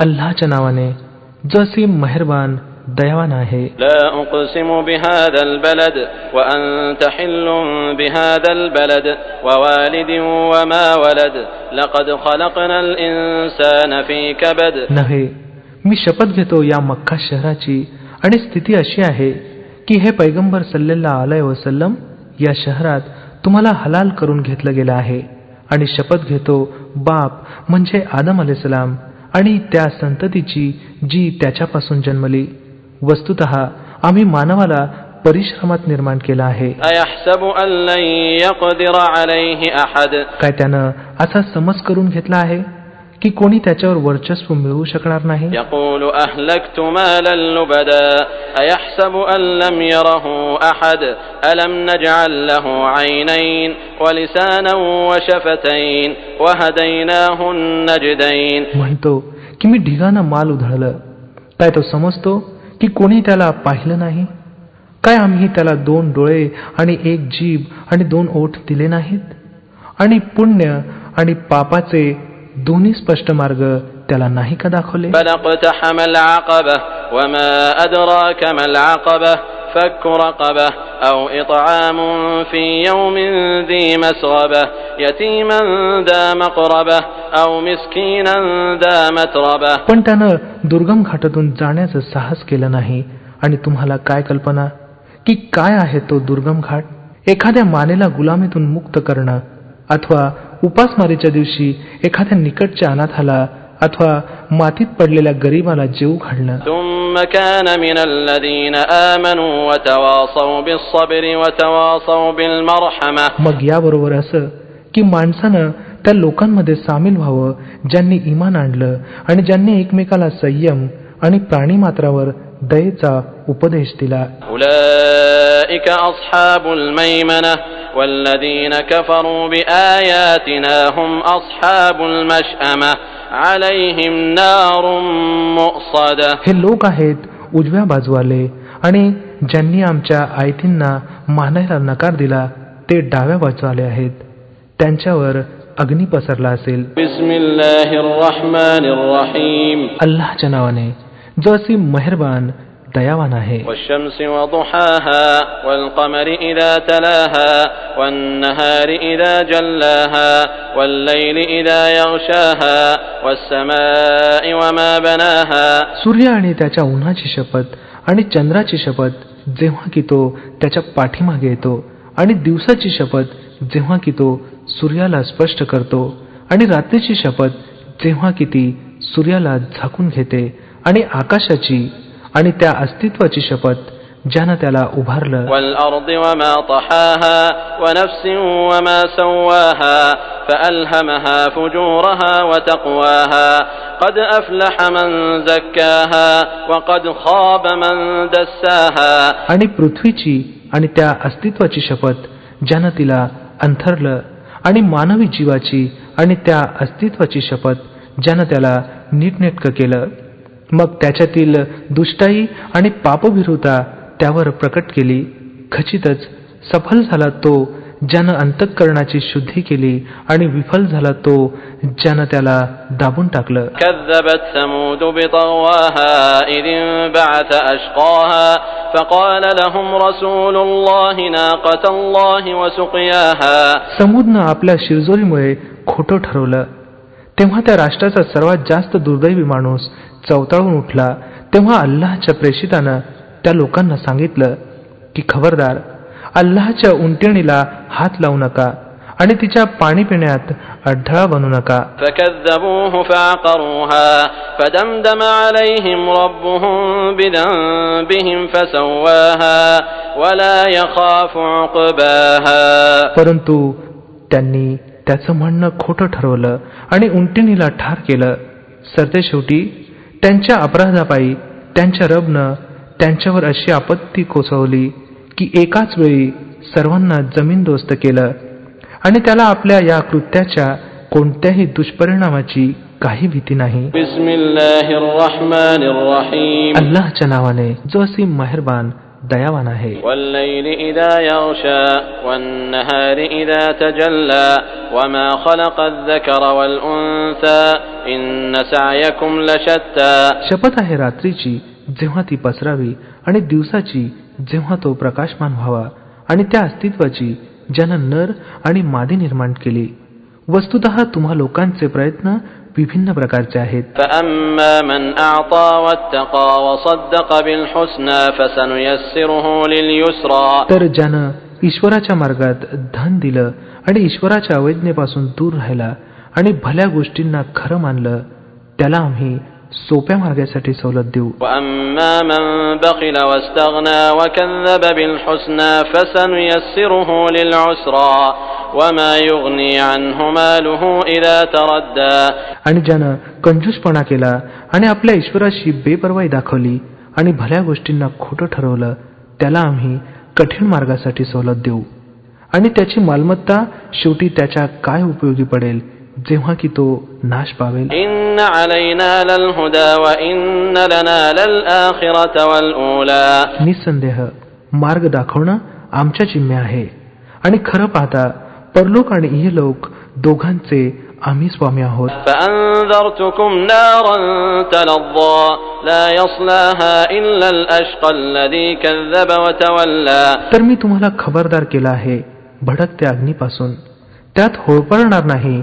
अल्लाच्या नावाने जसे मेहरबान दयावान आहे. नव्हे मी शपथ घेतो या मक्का शहराची. आणि स्थिती अशी आहे की हे पैगंबर सल्लेला अलय वसलम या शहरात तुम्हाला हलाल करून घेतलं गेलं आहे. आणि शपथ घेतो बाप म्हणजे आदम सलाम आणि त्या संततीची जी त्याच्यापासून जन्मली. वस्तुत आम्ही मानवाला परिश्रमात निर्माण केला आहे. काय त्यानं असा समज करून घेतला आहे? की कोणी त्याच्यावर वर्चस्व मिळवू शकणार नाही? म्हणतो की मी ढिगाना माल उधळलं काय तो समजतो की कोणी त्याला पाहिलं नाही? काय आम्ही त्याला दोन डोळे आणि एक जीभ आणि दोन ओठ दिले नाहीत? आणि पुण्य आणि पापाचे दोन्ही स्पष्ट मार्ग त्याला नाही का दाखवले بل اقتحم العقبة وما أدراك ما العقبة فك رقبة أو إطعام في يوم ذي مسغبة يتيما ذا مقربة أو مسكينا ذا متربة पण त्यानं दुर्गम घाटातून जाण्याचं साहस केलं नाही आणि तुम्हाला काय कल्पना की काय आहे तो दुर्गम घाट एखाद्या मानेला गुलामीतून मुक्त करणं अथवा उपासमारीच्या दिवशी एखाद्या निकटच्या अनाथाला अथवा मातीत पडलेल्या गरीबाला जीव घालणं. मग याबरोबर असं की माणसानं त्या लोकांमध्ये सामील व्हावं ज्यांनी इमान आणलं आणि ज्यांनी एकमेकाला संयम आणि प्राणी मात्रावर दयेचा उपदेश दिला. والذين كفروا بآياتنا هم أصحاب المشأمة عليهم نار مؤصدة हे लोक आहेत उजव्या बाजूवाले आणि ज्यांनी आमच्या आयतींना मानायला नकार दिला ते डाव्या बाजूवाले आहेत त्यांच्यावर अग्नी पसरला असेल بسم الله الرحمن الرحيم अल्लाच्या नावाने जो असी मेहरबान दयावान आहे. सूर्य आणि त्याच्या उन्हाची शपथ आणि चंद्राची शपथ जेव्हा की तो त्याच्या पाठीमागे येतो आणि दिवसाची शपथ जेव्हा की तो सूर्याला स्पष्ट करतो आणि रात्रीची शपथ जेव्हा की ती सूर्याला झाकून घेते आणि आकाशाची आणि त्या अस्तित्वाची शपथ ज्यानं त्याला उभारलं. आणि पृथ्वीची आणि त्या अस्तित्वाची शपथ ज्यानं तिला अंथरलं आणि मानवी जीवाची आणि त्या अस्तित्वाची शपथ ज्यानं त्याला नीटनेटकं केलं. मग त्याच्यातील दुष्टाई आणि पापभिरुता त्यावर प्रकट केली खचितच सफल झाला तो ज्यानं अंतःकरणाची शुद्धी केली आणि विफल झाला तो ज्यानं त्याला दाबून टाकलं كذبت ثمود بطغواها إذ انبعث أشقاها فقال لهم رسول الله ناقة الله وسقياها समूदनं आपल्या शिरजोरीमुळे खोटं ठरवलं तेव्हा त्या राष्ट्राचा सर्वात जास्त दुर्दैवी माणूस चवताळून उठला. तेव्हा अल्लाहच्या प्रेषितानं त्या लोकांना सांगितलं की खबरदार अल्लाहच्या उंटिणीला हात लावू नका आणि तिच्या पाणी पिण्यात अडथळा बनू नका. परंतु त्यांनी त्याचं म्हणणं खोटं ठरवलं आणि उंटिणीला ठार केलं. सरते शेवटी त्यांच्या अपराधापायी त्यांच्या रबनं त्यांच्यावर अशी आपत्ती कोसवली की एकाच वेळी सर्वांना जमीन दोस्त केलं आणि त्याला आपल्या या कृत्याच्या कोणत्याही दुष्परिणामाची काही भीती नाही. अल्लाहच्या नावाने जो असे मेहरबान दयावान आहे والليل إذا يغشى والنهار إذا تجلى وما خلق الذكر والأنثى إن سعيكم لشتى शपथ आहे रात्रीची जेव्हा ती पसरावी आणि दिवसाची जेव्हा तो प्रकाशमान व्हावा आणि त्या अस्तित्वाची ज्यानं नर आणि मादी निर्माण केली वस्तुत तुम्हा लोकांचे प्रयत्न विभिन्न प्रकारचे आहेत. तर ज्यानं ईश्वराच्या मार्गात धन दिलं आणि ईश्वराच्या अवैज्ञेपासून दूर राहिला आणि भल्या गोष्टींना खरं मानलं त्याला आम्ही सोप्या मार्गासाठी सवलत देऊ. आणि ज्यानं कंजूसपणा केला आणि आपल्या ईश्वराशी बेपरवाई दाखवली आणि भल्या गोष्टींना खोटं ठरवलं त्याला आम्ही कठीण मार्गासाठी सवलत देऊ. आणि त्याची मालमत्ता शेवटी त्याच्या काय उपयोगी पडेल जेव्हा की तो नाश पावेल. निसंदेह मार्ग दाखवणं आमच्या जिम्मे आहे. आणि खरं पाहता परलोक आणि इहलोक दोघांचे आम्ही स्वामी आहोत. तर मी तुम्हाला खबरदार केला आहे भडकत्या अग्नीपासून. त्यात होळपळणार नाही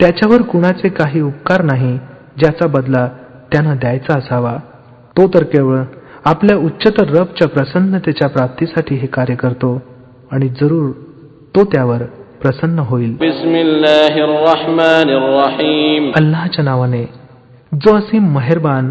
त्याच्यावर कुणाचे काही उपकार नाही ज्याचा बदला त्यानं द्यायचा असावा. तो तर केवळ आपल्या उच्चतर रबच्या प्रसन्नतेच्या प्राप्तीसाठी हे कार्य करतो आणि जरूर तो त्यावर प्रसन्न होईल. अल्लाच्या नावाने जो असीम मेहरबान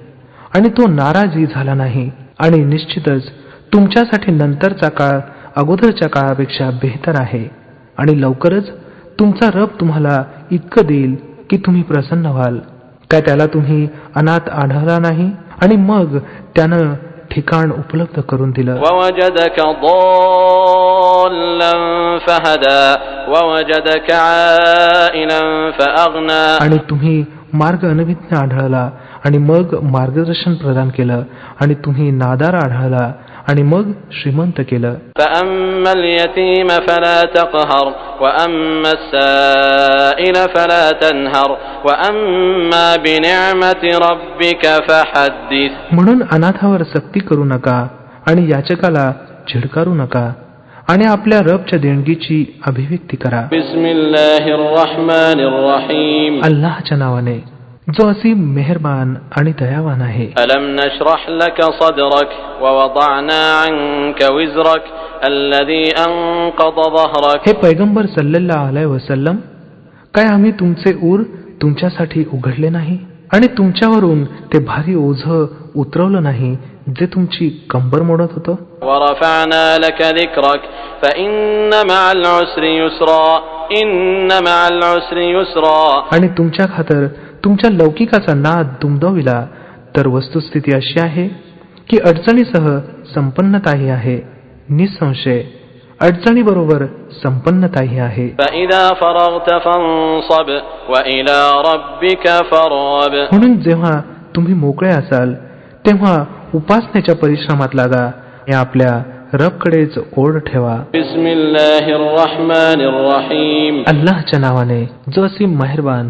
आणि तो नाराजही झाला नाही आणि निश्चितच तुमच्यासाठी नंतरचा काळ अगोदरच्या काळापेक्षा बेहतर आहे आणि लवकरच तुमचा रब तुम्हाला इतकं देईल की तुम्ही प्रसन्न व्हाल काय त्याला तुम्ही अनाथ आढळला नाही आणि मग त्यानं ठिकाण उपलब्ध करून दिलं ووجدك ضالا فهدى ووجدك عائلا فأغنى आणि तुम्ही मार्ग अनभिज्ञ आढळला आणि मग मार्गदर्शन प्रदान केलं आणि तुम्ही नादार आढळला आणि मग श्रीमंत केलं. म्हणून अनाथावर सक्ती करू नका आणि याचकाला झिडकारू नका आणि आपल्या रबच्या देणगीची अभिव्यक्ती करा. अल्लाहच्या नावाने. जो असी मेहरबान आणि दयावान आहे ألم نشرح لك صدرك ووضعنا عنك وزرك الذي أنقض ظهرك हे पैगंबर सल्लल्ला अलैहि वसल्लम काय आम्ही तुमचे ऊर तुमच्यासाठी उघडले नाही आणि तुमच्यावरून ते भारी ओझ उतरवलं नाही जे तुमची कंबर मोडत होतं ورفعنا لك ذكرك فإن مع العسر يسرا إن مع العسر يسرا आणि तुमच्या खातर तुमच्या लौकिकाचा नाद दुमदविला. तर वस्तुस्थिती अशी आहे की अडचणीसह संपन्नताही आहे. निसंशय. अडचणीबरोबर संपन्नताही आहे. म्हणून जेव्हा तुम्ही मोकळे असाल तेव्हा उपासनेच्या परिश्रमात लागा. या आपल्या रबकडेच ओढ ठेवा. अल्लाहच्या नावाने जो असीम मेहरबान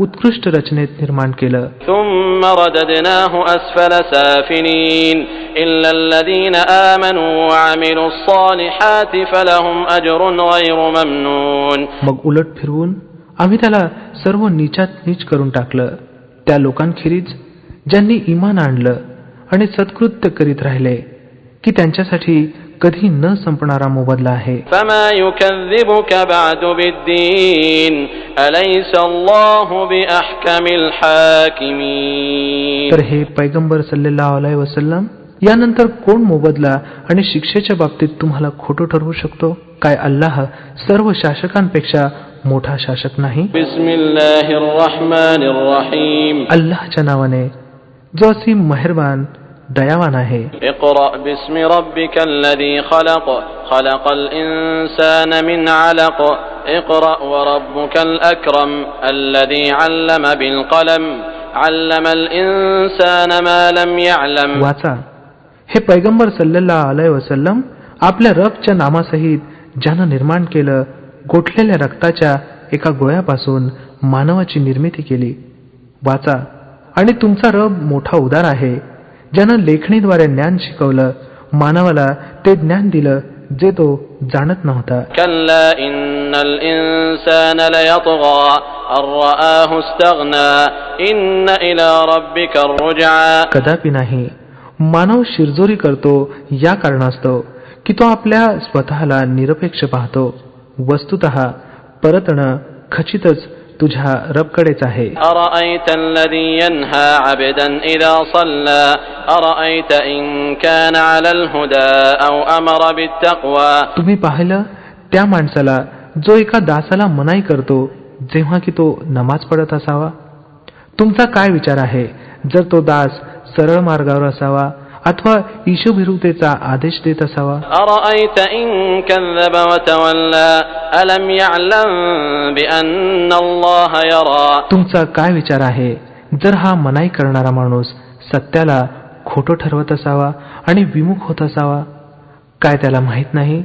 उत्कृष्ट रचनेत निर्माण केलं. मग उलट फिरवून आम्ही त्याला सर्व नीचात नीच करून टाकलं. त्या लोकांखेरीज ज्यांनी इमान आणलं आणि सत्कृत्य करीत राहिले की त्यांच्यासाठी कधी न संपणारा मोबदला आहे. तर हे पैगंबर सल्लेला वसलम यानंतर कोण मोबदला आणि शिक्षेच्या बाबतीत तुम्हाला खोटं ठरवू शकतो? काय अल्लाह सर्व शासकांपेक्षा मोठा शासक नाही? अल्लाहच्या नावाने जो असीम मेहरबान दयावान आहे. वाचा. हे पैगंबर सल्लेला अलय वसलम आपल्या रबच्या नामासहित ज्यानं निर्माण केलं गोठलेल्या रक्ताच्या एका गोळ्यापासून मानवाची निर्मिती केली. वाचा. आणि तुमचा रब मोठा उदार आहे. ज्यानं लेखणीद्वारे ज्ञान शिकवलं मानवाला ते ज्ञान दिलं जे तो जाणत नव्हता. कदापि नाही मानव शिरजोरी करतो या कारणास्तव की तो आपल्या स्वतःला निरपेक्ष पाहतो. वस्तुत परतण खचितच तुझ्या रबकडेच आहे أرأيت الذي ينهى عبدا إذا صلى أرأيت إن كان على الهدى أو أمر بالتقوى तुम्ही पाहिलं त्या माणसाला जो एका दासाला मनाई करतो जेव्हा की तो नमाज पडत असावा तुमचा काय विचार आहे जर तो दास सरळ मार्गावर असावा अथवा ईशुभिरुतेचा आदेश देत असावा. तुमचा काय विचार आहे? जर हा मनाई करणारा माणूस सत्याला खोटं ठरवत असावा आणि विमुख होत असावा काय त्याला माहीत नाही?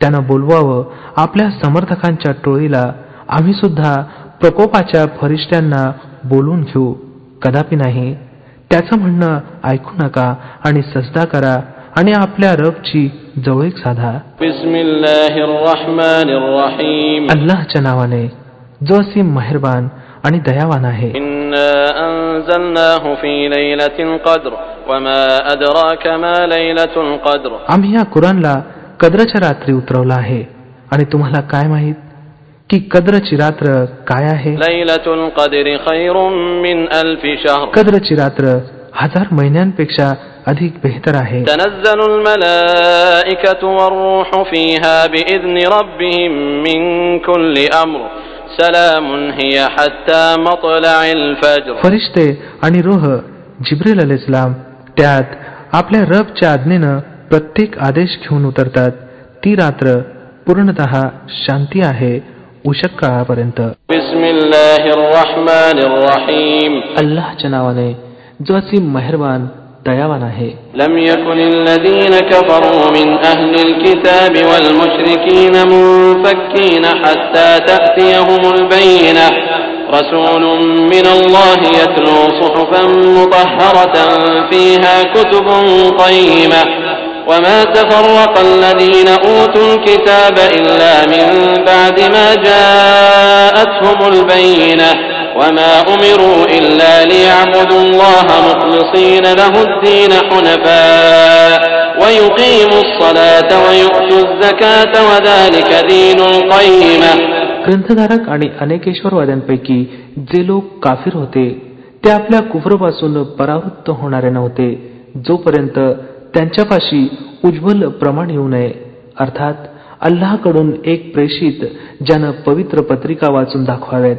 त्यांना बोलवावं. आपल्या समर्थकांच्या टोळीला आम्ही सुद्धा प्रकोपाच्या फरिष्ट्यांना बोलून घेऊ. कदापि नाही. त्याचं म्हणणं ऐकू नका आणि सजदा करा आणि आपल्या रबची जवळीक साधा. अल्लाहच्या नावाने जो असीम मेहरबान आणि दयावान आहे. आम्ही या कुराणला कद्रच्या रात्री उतरवला आहे. आणि तुम्हाला काय माहीत? की कद्रची रात्र काय आहे? कद्रची रात्र हजार महिन्यांपेक्षा अधिक बेहतर आहे. फरिश्ते आणि रोह जिब्रील अल इस्लाम त्यात आपल्या रबच्या आज्ञेनं प्रत्येक आदेश घेऊन उतरतात ती रात्र पूर्णत शांती आहे उशक काळापर्यंत بسم الله الرحمن الرحيم अल्लाहच्या नावाने जो असीम मेहरबान दयावान आहे لم يكن الذين كفروا من أهل الكتاب والمشركين منفكين حتى تأتيهم البينة رسول من الله يتلو صحفا مطهرة فيها كتب قيمة وما تفرق الذين أوتوا الكتاب إلا من بعد ما جاءتهم البينة وما أمروا إلا ليعبدوا الله مخلصين له الدين حنفاء ويقيموا الصلاة ويؤتوا الزكاة وذلك دين القيمة ग्रंथधारक आणि अनेकेश्वरवाद्यांपैकी जे लोक काफिर होते ते आपल्या कुफरपासून परावृत्त होणारे नव्हते जोपर्यंत त्यांच्यापाशी उज्ज्वल प्रमाण येऊ नये. अर्थात अल्लाकडून एक प्रेषित ज्यानं पवित्र पत्रिका वाचून दाखवाव्यात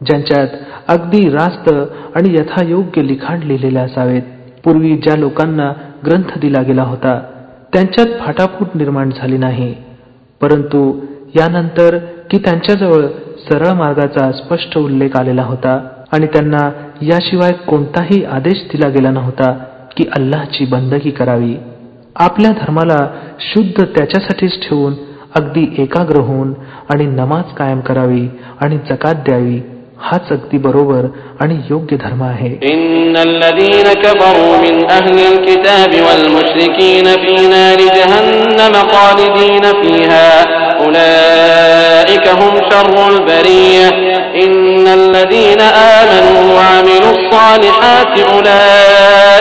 ज्यांच्यात अगदी रास्त आणि यथायोग्य लिखाण लिहिलेले असावेत. पूर्वी ज्या लोकांना ग्रंथ दिला गेला होता त्यांच्यात फाटाफूट निर्माण झाली नाही. परंतु यानंतर की त्यांच्याजवळ सरळ मार्गाचा स्पष्ट उल्लेख आलेला होता आणि त्यांना याशिवाय कोणताही आदेश दिला गेला नव्हता की अल्लाची बंदगी करावी. आपल्या धर्माला शुद्ध त्याच्यासाठीच ठेवून अगदी एकाग्र होऊन आणि नमाज कायम करावी आणि जकात द्यावी हाच अगदी बरोबर आणि योग्य धर्म आहे.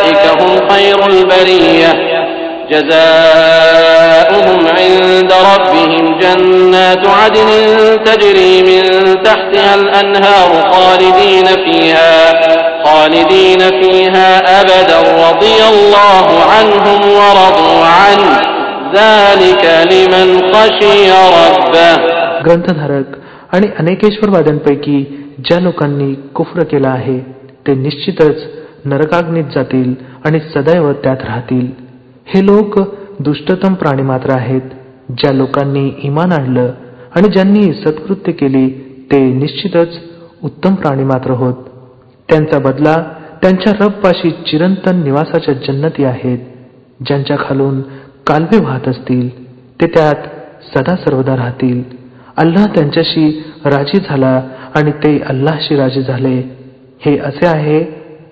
أولئك هم شر البرية إن الذين آمنوا وعملوا الصالحات أولئك هم خير البرية جزاؤهم عند ربهم جنات عدن تجري من تحتها الأنهار خالدين فيها خالدين فيها أبدا رضي الله عنهم ورضوا عنه ذلك لمن خشي ربه ग्रंथधारक आणि अनेकेश्वरवाद्यांपैकी ज्या लोकांनी कुफ्र केला आहे ते निश्चितच नरकाग्नीत जातील आणि सदैव त्यात राहतील. हे लोक दुष्टतम प्राणी मात्र आहेत. ज्या लोकांनी इमान आणलं आणि ज्यांनी सत्कृत्य केली ते निश्चितच उत्तम प्राणी मात्र होत. त्यांचा बदला त्यांच्या रबपाशी चिरंतन निवासाच्या जन्नती आहेत. ज्यांच्या खालून कालवे वाहत असतील ते त्यात सदा सर्वदा राहतील. अल्लाह त्यांच्याशी राजी झाला आणि ते अल्लाशी राजी झाले. हे असे आहे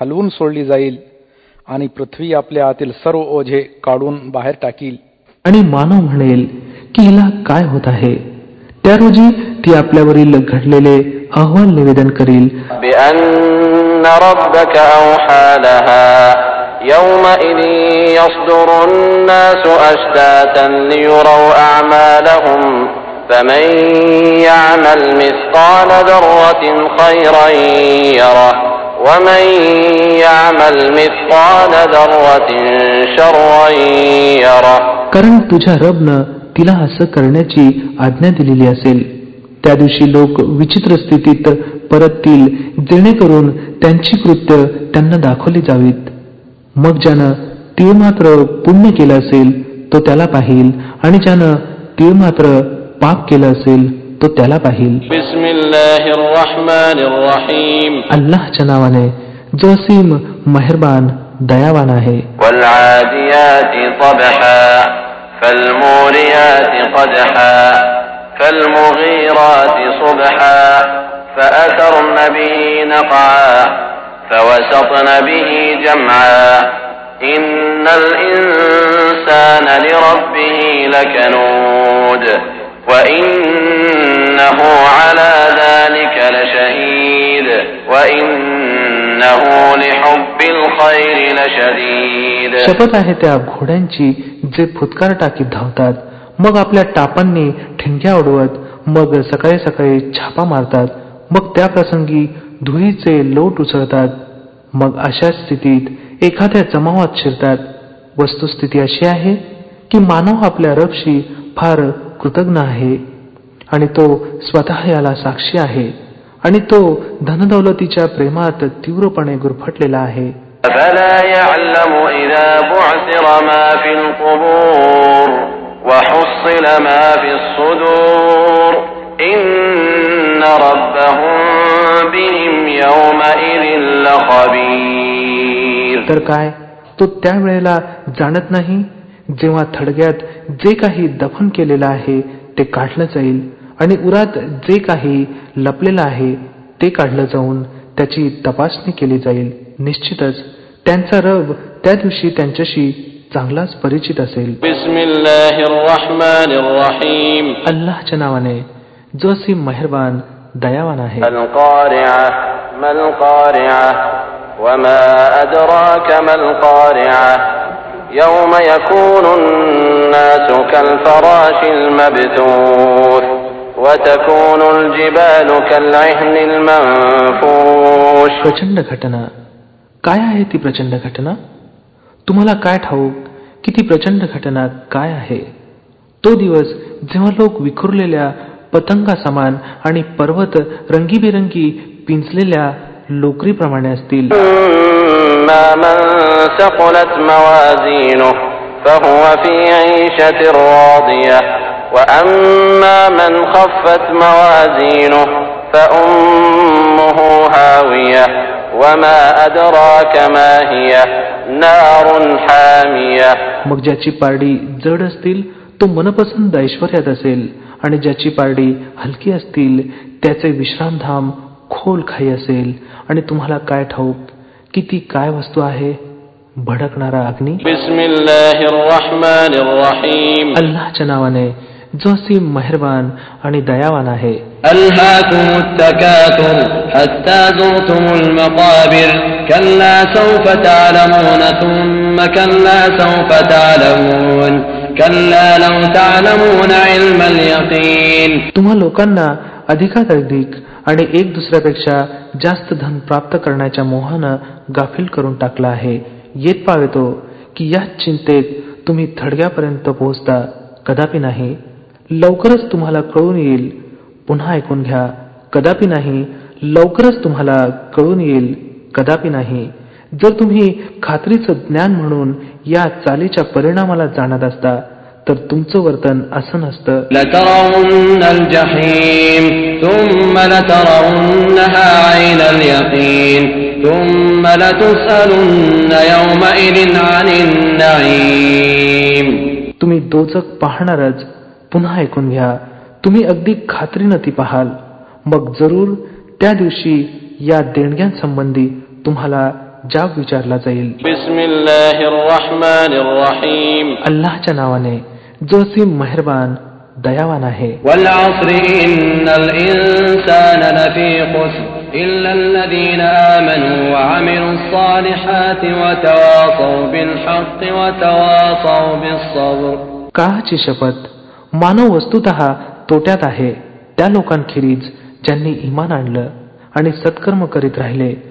हलवून सोडली जाईल आणि पृथ्वी आपल्या आतील सर्व ओझे काढून बाहेर टाकील आणि मानव म्हणेल की हिला काय होत आहे त्या रोजी ती आपल्यावरील घडलेले अहवाल निवेदन करील يومئذ يصدر الناس أشتاتا ليروا أعمالهم فمن يعمل مثقال ذرة خيرا يره ومن يعمل مثقال ذرة شرا يره कारण तुझ्या रबनं तिला असं करण्याची आज्ञा दिलेली असेल त्या दिवशी लोक विचित्र स्थितीत परततील जेणेकरून त्यांची कृत्य त्यांना दाखवली जावीत मग ज्यानं तीळ मात्र पुण्य केलं असेल तो त्याला पाहिल आणि ज्यानं तीळ मात्र पाप केलं असेल तो त्याला पाहिल अल्लाच्या नावाने जो असीम मेहरबान दयावान आहे فالموريات قدحا فالمغيرات صبحا فأثرن به نقعا فوسطن به جمعا إن الإنسان لربه لكنود وإنه على ذلك لشهيد وإنه لحب الخير لشديد शपथ आहे त्या घोड्यांची जे फुतकार टाकीत धावतात मग आपल्या टापांनी ठिणग्या उडवत मग सकाळी सकाळी छापा मारतात मग त्या प्रसंगी धुळीचे लोट उचलतात मग अशा स्थितीत एखाद्या जमावात शिरतात वस्तुस्थिती अशी आहे की मानव आपल्या रबशी फार कृतज्ञ आहे आणि तो स्वतः याला साक्षी आहे आणि तो धनदौलतीच्या प्रेमात तीव्रपणे गुरफटलेला आहे. तर काय? तो त्यावेळेला जाणत नाही? जेव्हा थडग्यात जे काही दफन केलेलं आहे ते काढलं जाईल आणि उरात जे काही लपलेलं आहे ते काढलं जाऊन त्याची तपासणी केली जाईल निश्चितच त्यांचा रब त्या दिवशी त्यांच्याशी चांगलाच परिचित असेल بسم الله الرحمن الرحيم अल्लाहच्या नावाने जो असी मेहरबान दयावान आहे القارعة ما القارعة وما أدراك ما القارعة يوم يكون الناس كالفراش المبثوث وتكون الجبال كالعهن المنفوش प्रचंड घटना काय आहे ती प्रचंड घटना तुम्हाला काय ठाऊक की ती प्रचंड घटना काय आहे तो दिवस जेव्हा लोक विखुरलेल्या पतंगा समान आणि पर्वत रंगीबेरंगी पिंचलेल्या लोकरीप्रमाणे असतील أما من ثقلت موازينه فهو في عيشة راضية وأما من خفت موازينه فأمه هاوية وما أدراك ما هي نار حامية मग ज्याची पारडी जड असतील तो मनपसंत ऐश्वर्यात असेल आणि ज्याची पारडी हलकी असतील त्याचे विश्रामधाम खोल खाई असेल आणि तुम्हाला काय ठाऊक की ती काय वस्तू आहे? भडकणारा अग्नी? अल्लाच्या नावाने जो सी मेहरबान आणि दयावान आहे. तुम्हा लोकांना अधिकाधिक आणि एक दुसऱ्यापेक्षा जास्त धन प्राप्त करण्याच्या मोहानं गाफील करून टाकला आहे. येत पावेतो की याच चिंतेत तुम्ही थडग्यापर्यंत पोहोचता कदापि नाही. लवकरच तुम्हाला कळून येईल. पुन्हा ऐकून घ्या. कदापि नाही. लवकरच तुम्हाला कळून येईल. कदापि नाही. जर तुम्ही खात्रीचं ज्ञान म्हणून या चालीच्या परिणामाला जाणत असता तर तुमचं वर्तन असं नसतं. तुम्ही दोचक पाहणारच पुन्हा ऐकून घ्या. तुम्ही अगदी खात्रीनं ती पाहाल. मग जरूर त्या दिवशी या देणग्यांसंबंधी तुम्हाला जाब विचारला जाईल. अल्लाहच्या नावाने जो सी मेहरबान दयावान आहे. काची शपथ मानव वस्तुत तोट्यात आहे. त्या लोकांखेरीज ज्यांनी इमान आणलं आणि सत्कर्म करीत राहिले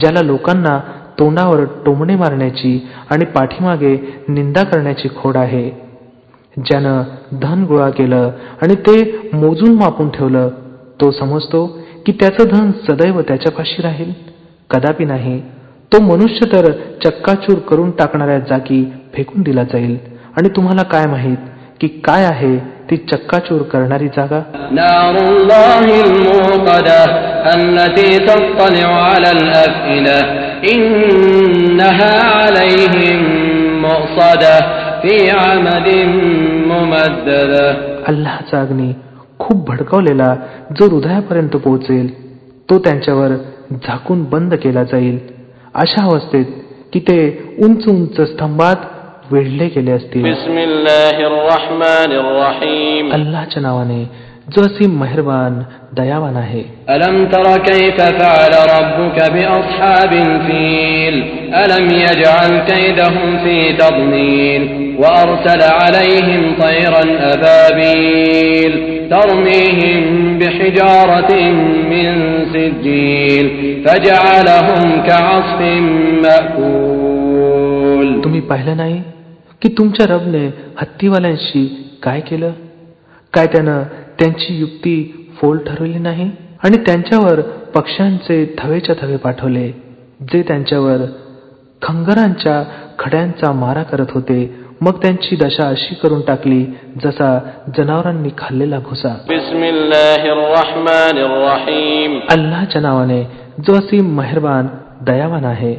ज्याला लोकांना तोंडावर टोमणे मारण्याची आणि पाठीमागे निंदा करण्याची खोड आहे. ज्यानं धन गोळा केलं आणि ते मोजून मापून ठेवलं तो समजतो की त्याचं धन सदैव त्याच्यापाशी राहील. कदापि नाही तो मनुष्य तर चक्काचूर करून टाकणाऱ्या जागी फेकून दिला जाईल. आणि तुम्हाला काय माहीत की काय आहे ती चक्काचूर करणारी जागा. अल्लाचा अग्नी खूप भडकवलेला जो हृदयापर्यंत पोहोचेल तो त्यांच्यावर झाकून बंद केला जाईल. अशा अवस्थेत की ते उंच उंच स्तंभात वेढले गेले असतील بسم الله الرحمن الرحيم अल्लाच्या नावाने जो असी मेहरबान दयावान आहे ألم تر كيف فعل ربك بأصحاب الفيل ألم يجعل كيدهم في تضليل وأرسل عليهم طيرا أبابيل ترميهم بحجارة من سجيل فجعلهم كعصف مأكول तुम्ही पाहिलं नाही की तुमच्या रबने हत्तीवाल्यांशी काय केलं? काय त्यानं त्यांची युक्ती फोल ठरवली नाही? आणि त्यांच्यावर पक्ष्यांचे थवेच्या थवे पाठवले जे त्यांच्यावर खंगरांच्या खड्यांचा मारा करत होते मग त्यांची दशा अशी करून टाकली जसा जनावरांनी खाल्लेला भुसा अल्लाच्या नावाने जो असी मेहरबान दयावान आहे.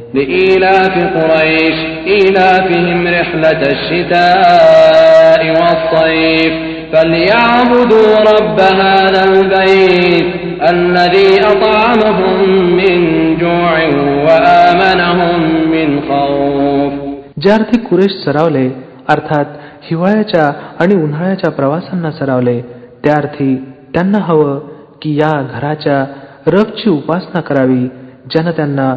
ज्या अर्थी कुरेश सरावले अर्थात हिवाळ्याच्या आणि उन्हाळ्याच्या प्रवासांना सरावले त्या अर्थी त्यांना हवं की या घराच्या रबची उपासना करावी ज्यानं त्यांना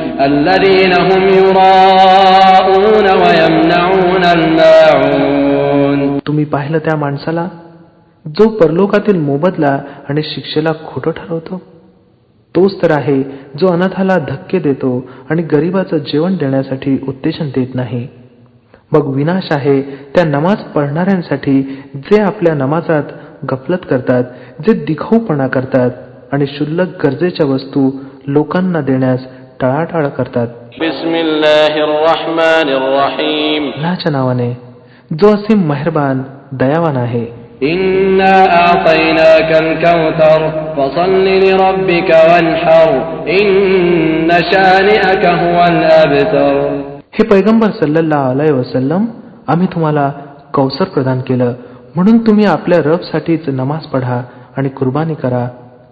أرأيت الذي يكذب بالدين فذلك الذي يدع اليتيم ولا يحض على طعام المسكين فويل للمصلين الذين هم عن صلاتهم ساهون الذين هم يراءون ويمنعون الماعون तुम्ही पाहिलं त्या माणसाला जो परलोकातील मोबदला आणि शिक्षेला खोटं ठरवतो तोच तर आहे जो अनाथाला धक्के देतो आणि गरिबाचं जेवण देण्यासाठी उत्तेजन देत नाही मग विनाश आहे त्या नमाज पढणाऱ्यांसाठी जे आपल्या नमाजात गफलत करतात जे दिखाऊपणा करतात आणि क्षुल्लक गरजेच्या वस्तू लोकांना देण्यास टाळाटाळ करतात. अल्लाच्या नावाने जो असे मेहरबान दयावान आहे. हे पैगंबर सल्ला अलय वसलम आम्ही तुम्हाला कौसर प्रदान केलं. म्हणून तुम्ही आपल्या रबसाठीच नमाज पढा आणि कुर्बानी करा.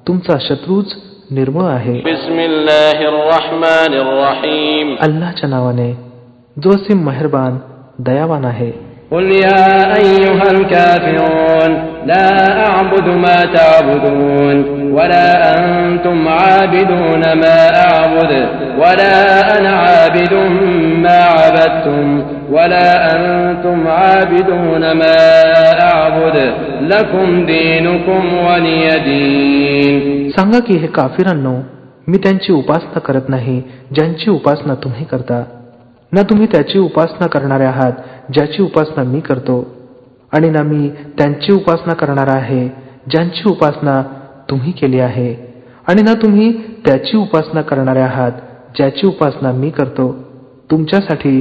तुमचा शत्रूच निर्मळ आहे بسم الله الرحمن الرحيم अल्लाच्या नावाने जो असीम मेहरबान दयावान आहे قل يا أيها الكافرون لا أعبد ما تعبدون ولا أنتم عابدون ما أعبد ولا أنا عابد ما عبدتم ولا أنتم عابدون ما أعبد لكم دينكم ولي دين सांगा की हे काफिरांनो मी त्यांची उपासना करत नाही ज्यांची उपासना तुम्ही करता ना तुम्ही त्याची उपासना करणारे आहात ज्याची उपासना मी करतो आणि ना मी त्यांची उपासना करणार आहे ज्यांची उपासना तुम्ही केली आहे आणि ना तुम्ही त्याची उपासना करणारे आहात ज्याची उपासना मी करतो तुमच्यासाठी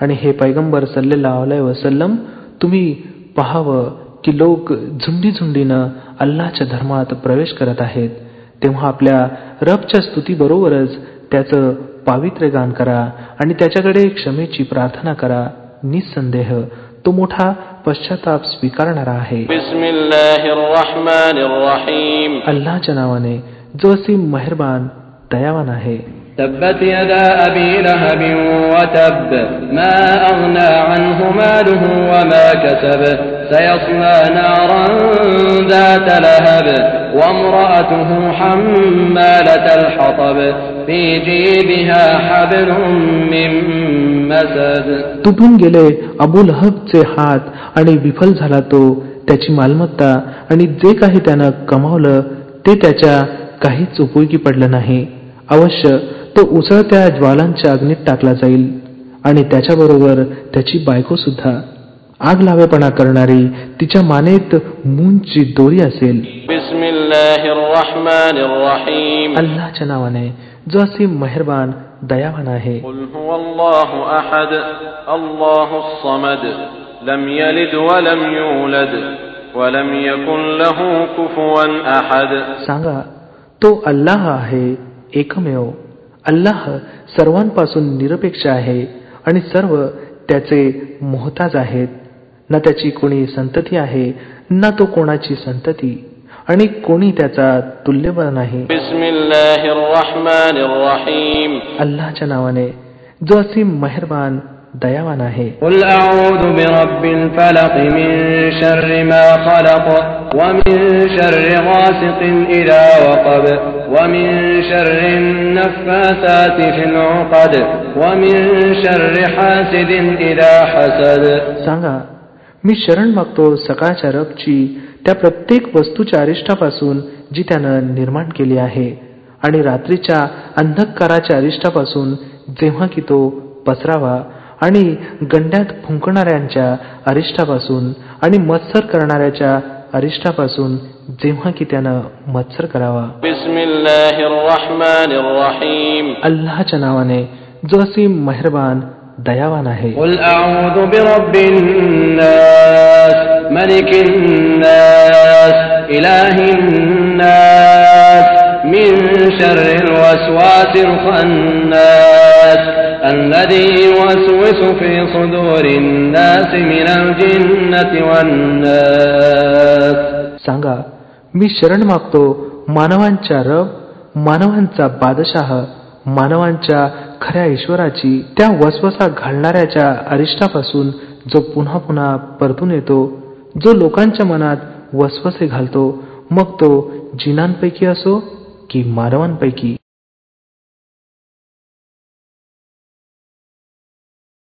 आणि हे पैगंबर सल्लेला अलय वसलम तुम्ही पहावे की लोक झुंडी झुंडीनं अल्लाच्या धर्मात प्रवेश करत आहेत तेव्हा आपल्या रबच्या स्तुतीबरोबरच त्याचे पावित्र्यगान करा आणि त्याच्याकडे क्षमेची प्रार्थना करा. निसंदेह तो मोठा पश्चाताप स्वीकारणारा आहे. अल्लाच्या नावाने जो असे मेहरबान, दयावान आहे. تبت يدا أبي لهب وتب ما أغنى عنه ماله وما كسب سيصلى نارا ذات لهب وامرأته حمالة الحطب في جيبها حبل من مسد तुटून गेले अबू लहबचे हात आणि विफल झाला तो त्याची मालमत्ता आणि जे काही त्यानं कमावलं ते त्याच्या काहीच उपयोगी पडलं नाही अवश्य तो उसळत्या ज्वालांच्या अग्नीत टाकला जाईल आणि त्याच्याबरोबर त्याची बायकोसुद्धा आग लावेपणा करणारी तिच्या मानेत मूंची दोरी असेल. अल्लाच्या नावाने जो असे मेहरबान दयावान आहे. सांगा तो अल्लाह आहे एकमेव. अल्लाह सर्वांपासून निरपेक्ष आहे आणि सर्व त्याचे मोहताज आहेत ना त्याची कोणी संतती आहे ना तो कोणाची संतती आणि कोणी त्याचा तुल्यबळ नाही بسم الله الرحمن الرحيم अल्लाच्या नावाने जो असीम मेहरबान दयावान आहे قل أعوذ برب الفلق من شر ما خلق ومن شر غاسق إذا وقب ومن شر النفاثات في العقد ومن شر حاسد إذا حسد सांगा मी शरण मागतो सकाळच्या रबची त्या प्रत्येक वस्तूच्या अरिष्टापासून जी त्यानं निर्माण केली आहे आणि रात्रीच्या अंधकाराच्या अरिष्टापासून जेव्हा की तो पसरावा आणि गंड्यात फुंकणाऱ्यांच्या अरिष्टापासून आणि मत्सर करणाऱ्याच्या अरिष्टापासून जेव्हा की त्यानं मत्सर करावा بسم الله الرحمن الرحيم अल्लाच्या नावाने जो असीम मेहरबान दयावान आहे قل أعوذ برب الناس ملك الناس إله الناس من شر الوسواس الخناس الذي يوسوس في صدور الناس من الجنة والناس सांगा मी शरण मागतो मानवांच्या रब मानवांचा बादशाह मानवांच्या खऱ्या ईश्वराची त्या वसवसा घालणाऱ्याच्या अरिष्टापासून जो पुन्हा पुन्हा परतून येतो जो लोकांच्या मनात वसवसे घालतो मग तो जिनांपैकी असो की मानवांपैकी.